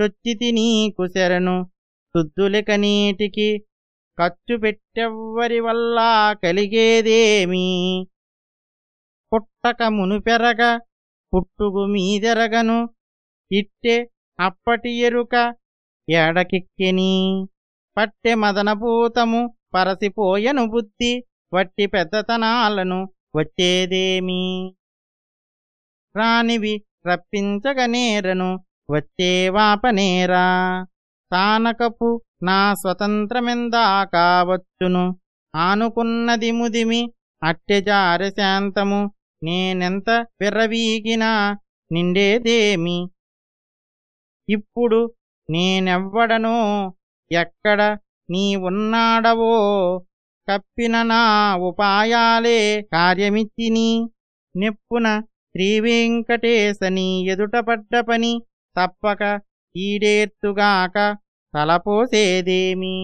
చొచ్చితి నీకు శరణు. శుద్ధులిక నీటికి ఖర్చు పెట్టెవ్వరి వల్ల కలిగేదేమీ? పుట్టక మునుపెరగ పుట్టుగు మీదెరగను. ఇట్టె అప్పటి ఎరుక ఏడకిక్కెని. పట్టె మదనభూతము పరసిపోయను బుద్ధి. వట్టి పెద్దతనాలను వచ్చేదేమి? రానివి రప్పించగనేరను వచ్చేవాపనేరా. తానకపు నా స్వతంత్రమెందా కావచ్చును ఆనుకున్నది ముదిమి అట్టెజార శాంతము. నేనెంత విర్రవీగినా నిండేదేమి? ఇప్పుడు నేనెవ్వడనో ఎక్కడ నీ ఉన్నాడవో కప్పిన నా ఉపాయాలే కార్యమిచ్చిని. నెప్పున శ్రీవెంకటేశని ఎదుటపడ్డ పని తప్పక ఈడేర్తుగాక తలపోసేదేమి?